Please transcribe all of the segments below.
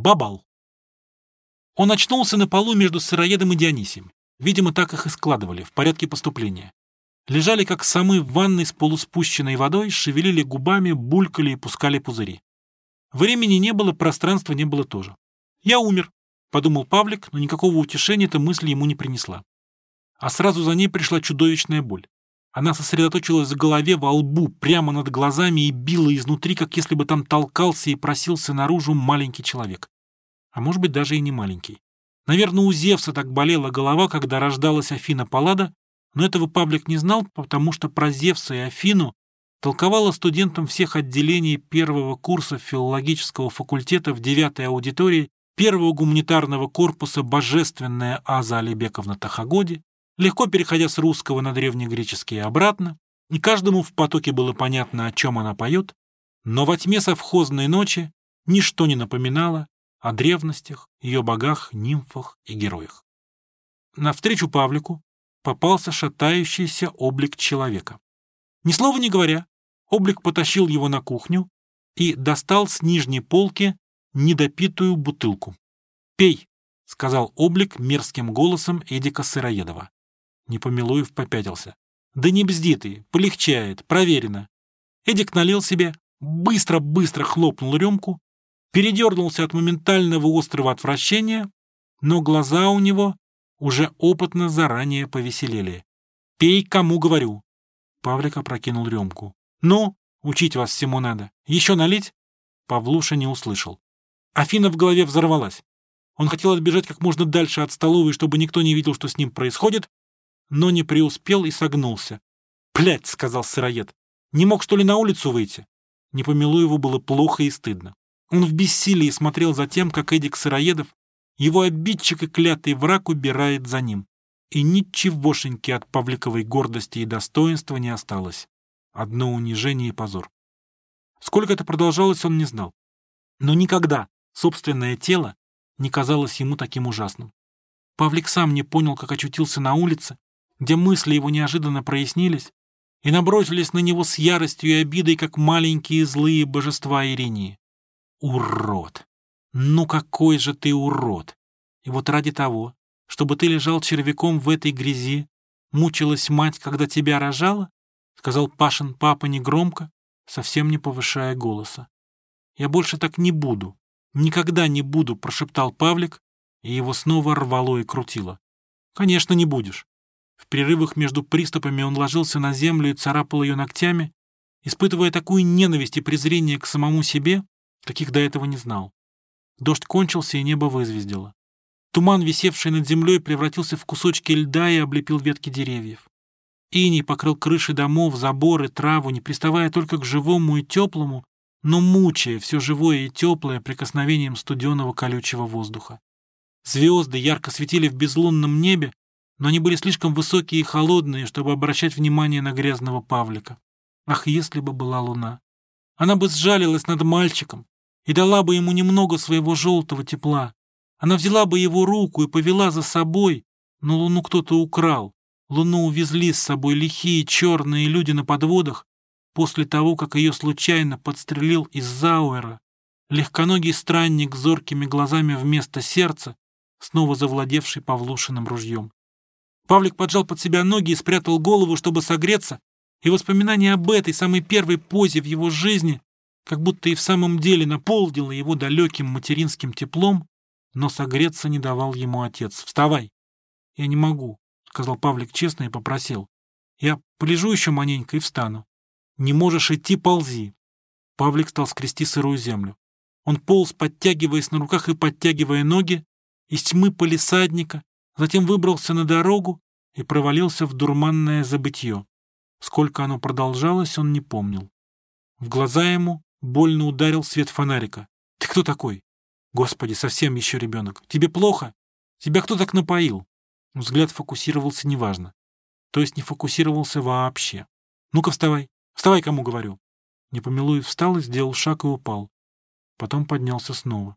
Бабал. Он очнулся на полу между сыроедом и Дионисием. Видимо, так их и складывали, в порядке поступления. Лежали, как самы в ванной с полуспущенной водой, шевелили губами, булькали и пускали пузыри. Времени не было, пространства не было тоже. «Я умер», — подумал Павлик, но никакого утешения эта мысль ему не принесла. А сразу за ней пришла чудовищная боль. Она сосредоточилась в голове, во лбу, прямо над глазами и била изнутри, как если бы там толкался и просился наружу маленький человек. А может быть, даже и не маленький. Наверное, у Зевса так болела голова, когда рождалась Афина Паллада, но этого Павлик не знал, потому что про Зевса и Афину толковала студентам всех отделений первого курса филологического факультета в девятой аудитории первого гуманитарного корпуса божественная Аза Алибековна Тахагоди, легко переходя с русского на древнегреческий и обратно, и каждому в потоке было понятно, о чем она поет, но во тьме совхозной ночи ничто не напоминало о древностях, ее богах, нимфах и героях. Навстречу Павлику попался шатающийся облик человека. Ни слова не говоря, облик потащил его на кухню и достал с нижней полки недопитую бутылку. «Пей», — сказал облик мерзким голосом Эдика Сыроедова. Непомилуев попятился. «Да не бзди ты, полегчает, проверено». Эдик налил себе, быстро-быстро хлопнул рюмку, передернулся от моментального острого отвращения, но глаза у него уже опытно заранее повеселели. «Пей, кому говорю». Павлик опрокинул рюмку. «Ну, учить вас всему надо. Еще налить?» Павлуша не услышал. Афина в голове взорвалась. Он хотел отбежать как можно дальше от столовой, чтобы никто не видел, что с ним происходит, но не преуспел и согнулся. «Блядь!» — сказал сыроед. «Не мог, что ли, на улицу выйти?» Непомилуеву было плохо и стыдно. Он в бессилии смотрел за тем, как Эдик Сыроедов, его обидчик и клятый враг, убирает за ним. И ничегошеньки от Павликовой гордости и достоинства не осталось. Одно унижение и позор. Сколько это продолжалось, он не знал. Но никогда собственное тело не казалось ему таким ужасным. Павлик сам не понял, как очутился на улице, где мысли его неожиданно прояснились и набросились на него с яростью и обидой, как маленькие злые божества Иринии. Урод! Ну какой же ты урод! И вот ради того, чтобы ты лежал червяком в этой грязи, мучилась мать, когда тебя рожала? Сказал Пашин папа негромко, совсем не повышая голоса. Я больше так не буду, никогда не буду, прошептал Павлик, и его снова рвало и крутило. Конечно, не будешь. В перерывах между приступами он ложился на землю и царапал ее ногтями, испытывая такую ненависть и презрение к самому себе, каких до этого не знал. Дождь кончился, и небо вызвездило. Туман, висевший над землей, превратился в кусочки льда и облепил ветки деревьев. Иней покрыл крыши домов, заборы, траву, не приставая только к живому и теплому, но мучая все живое и теплое прикосновением студеного колючего воздуха. Звезды ярко светили в безлунном небе, но они были слишком высокие и холодные, чтобы обращать внимание на грязного Павлика. Ах, если бы была луна! Она бы сжалилась над мальчиком и дала бы ему немного своего желтого тепла. Она взяла бы его руку и повела за собой, но луну кто-то украл. Луну увезли с собой лихие черные люди на подводах после того, как ее случайно подстрелил из Зауэра. Легконогий странник с зоркими глазами вместо сердца, снова завладевший Павлушиным ружьем. Павлик поджал под себя ноги и спрятал голову, чтобы согреться, и воспоминание об этой самой первой позе в его жизни как будто и в самом деле наполнило его далеким материнским теплом, но согреться не давал ему отец. «Вставай!» «Я не могу», — сказал Павлик честно и попросил. «Я полежу еще маненько и встану». «Не можешь идти, ползи». Павлик стал скрести сырую землю. Он полз, подтягиваясь на руках и подтягивая ноги, из тьмы полисадника, затем выбрался на дорогу и провалился в дурманное забытье. Сколько оно продолжалось, он не помнил. В глаза ему больно ударил свет фонарика. «Ты кто такой?» «Господи, совсем еще ребенок. Тебе плохо? Тебя кто так напоил?» Взгляд фокусировался неважно. То есть не фокусировался вообще. «Ну-ка, вставай. Вставай, кому говорю». Непомилуев встал и сделал шаг и упал. Потом поднялся снова.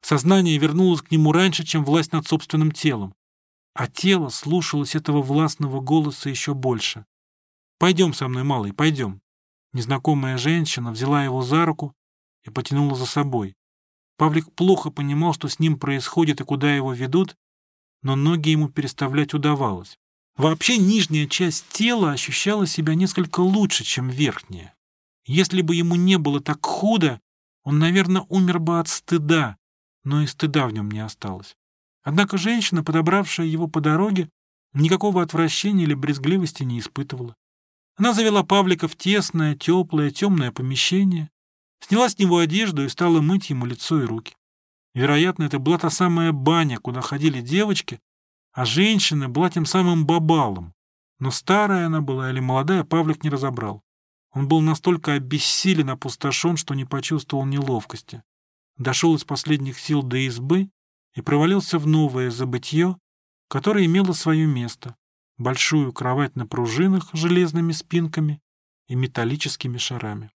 Сознание вернулось к нему раньше, чем власть над собственным телом. А тело слушалось этого властного голоса еще больше. «Пойдем со мной, малый, пойдем». Незнакомая женщина взяла его за руку и потянула за собой. Павлик плохо понимал, что с ним происходит и куда его ведут, но ноги ему переставлять удавалось. Вообще нижняя часть тела ощущала себя несколько лучше, чем верхняя. Если бы ему не было так худо, он, наверное, умер бы от стыда, но и стыда в нем не осталось. Однако женщина, подобравшая его по дороге, никакого отвращения или брезгливости не испытывала. Она завела Павлика в тесное, теплое, темное помещение, сняла с него одежду и стала мыть ему лицо и руки. Вероятно, это была та самая баня, куда ходили девочки, а женщина была тем самым бабалом. Но старая она была или молодая, Павлик не разобрал. Он был настолько обессилен, опустошен, что не почувствовал неловкости. Дошел из последних сил до избы и провалился в новое забытье, которое имело свое место — большую кровать на пружинах с железными спинками и металлическими шарами.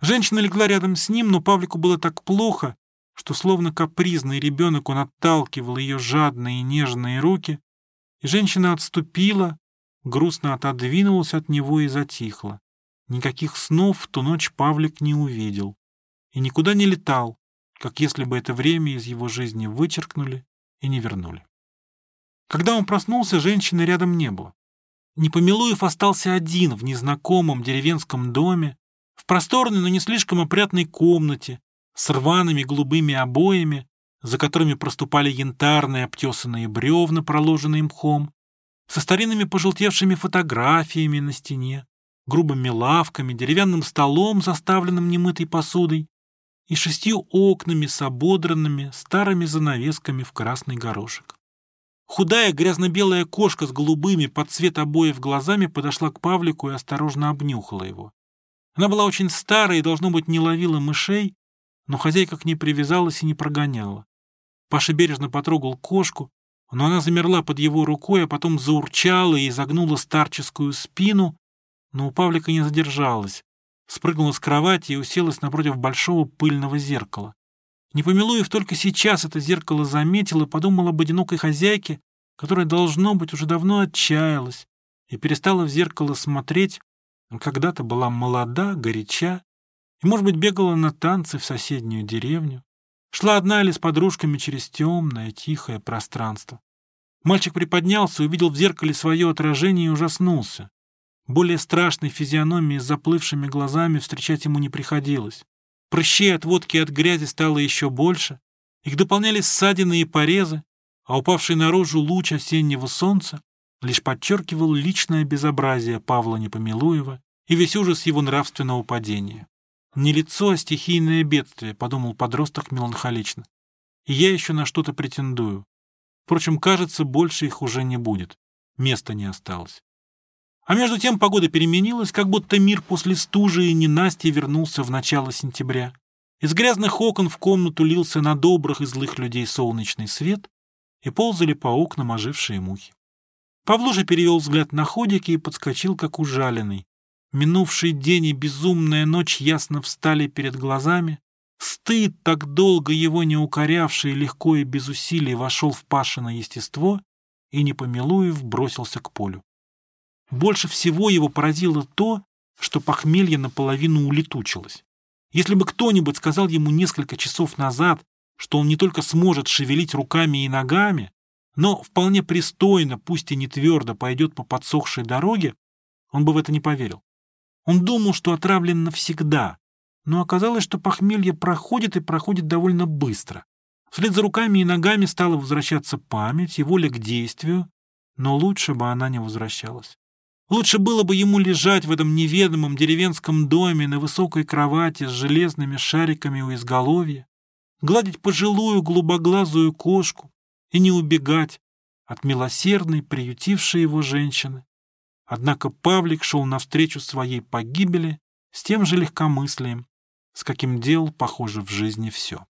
Женщина легла рядом с ним, но Павлику было так плохо, что словно капризный ребенок он отталкивал ее жадные и нежные руки, и женщина отступила, грустно отодвинулась от него и затихла. Никаких снов в ту ночь Павлик не увидел и никуда не летал, как если бы это время из его жизни вычеркнули и не вернули. Когда он проснулся, женщины рядом не было. Непомилуев остался один в незнакомом деревенском доме, в просторной, но не слишком опрятной комнате, с рваными голубыми обоями, за которыми проступали янтарные обтесанные бревна, проложенные мхом, со старинными пожелтевшими фотографиями на стене, грубыми лавками, деревянным столом, заставленным немытой посудой, и шестью окнами с ободранными старыми занавесками в красный горошек. Худая грязно-белая кошка с голубыми под цвет обоев глазами подошла к Павлику и осторожно обнюхала его. Она была очень старая и, должно быть, не ловила мышей, но хозяйка к ней привязалась и не прогоняла. Паша бережно потрогал кошку, но она замерла под его рукой, а потом заурчала и изогнула старческую спину, но у Павлика не задержалась. Спрыгнула с кровати и уселась напротив большого пыльного зеркала. Непомилуев только сейчас это зеркало заметил и подумал об одинокой хозяйке, которая, должно быть, уже давно отчаялась и перестала в зеркало смотреть, когда-то была молода, горяча и, может быть, бегала на танцы в соседнюю деревню. Шла одна или с подружками через темное, тихое пространство. Мальчик приподнялся, увидел в зеркале свое отражение и ужаснулся. Более страшной физиономии с заплывшими глазами встречать ему не приходилось. Прыщей от водки и от грязи стало еще больше. Их дополняли ссадины и порезы, а упавший наружу луч осеннего солнца лишь подчеркивал личное безобразие Павла Непомилуева и весь ужас его нравственного падения. «Не лицо, а стихийное бедствие», — подумал подросток меланхолично. «И я еще на что-то претендую. Впрочем, кажется, больше их уже не будет. Места не осталось». А между тем погода переменилась, как будто мир после стужи и ненастья вернулся в начало сентября. Из грязных окон в комнату лился на добрых и злых людей солнечный свет, и ползали по окнам ожившие мухи. Павлуша перевел взгляд на ходики и подскочил, как ужаленный. Минувший день и безумная ночь ясно встали перед глазами. Стыд, так долго его не укорявший, легко и без усилий вошел в Пашино естество и, не помилуев, бросился к полю. Больше всего его поразило то, что похмелье наполовину улетучилось. Если бы кто-нибудь сказал ему несколько часов назад, что он не только сможет шевелить руками и ногами, но вполне пристойно, пусть и не твердо, пойдет по подсохшей дороге, он бы в это не поверил. Он думал, что отравлен навсегда, но оказалось, что похмелье проходит и проходит довольно быстро. Вслед за руками и ногами стала возвращаться память и воля к действию, но лучше бы она не возвращалась. Лучше было бы ему лежать в этом неведомом деревенском доме на высокой кровати с железными шариками у изголовья, гладить пожилую голубоглазую кошку и не убегать от милосердной, приютившей его женщины. Однако Павлик шел навстречу своей погибели с тем же легкомыслием, с каким делал, похоже, в жизни все.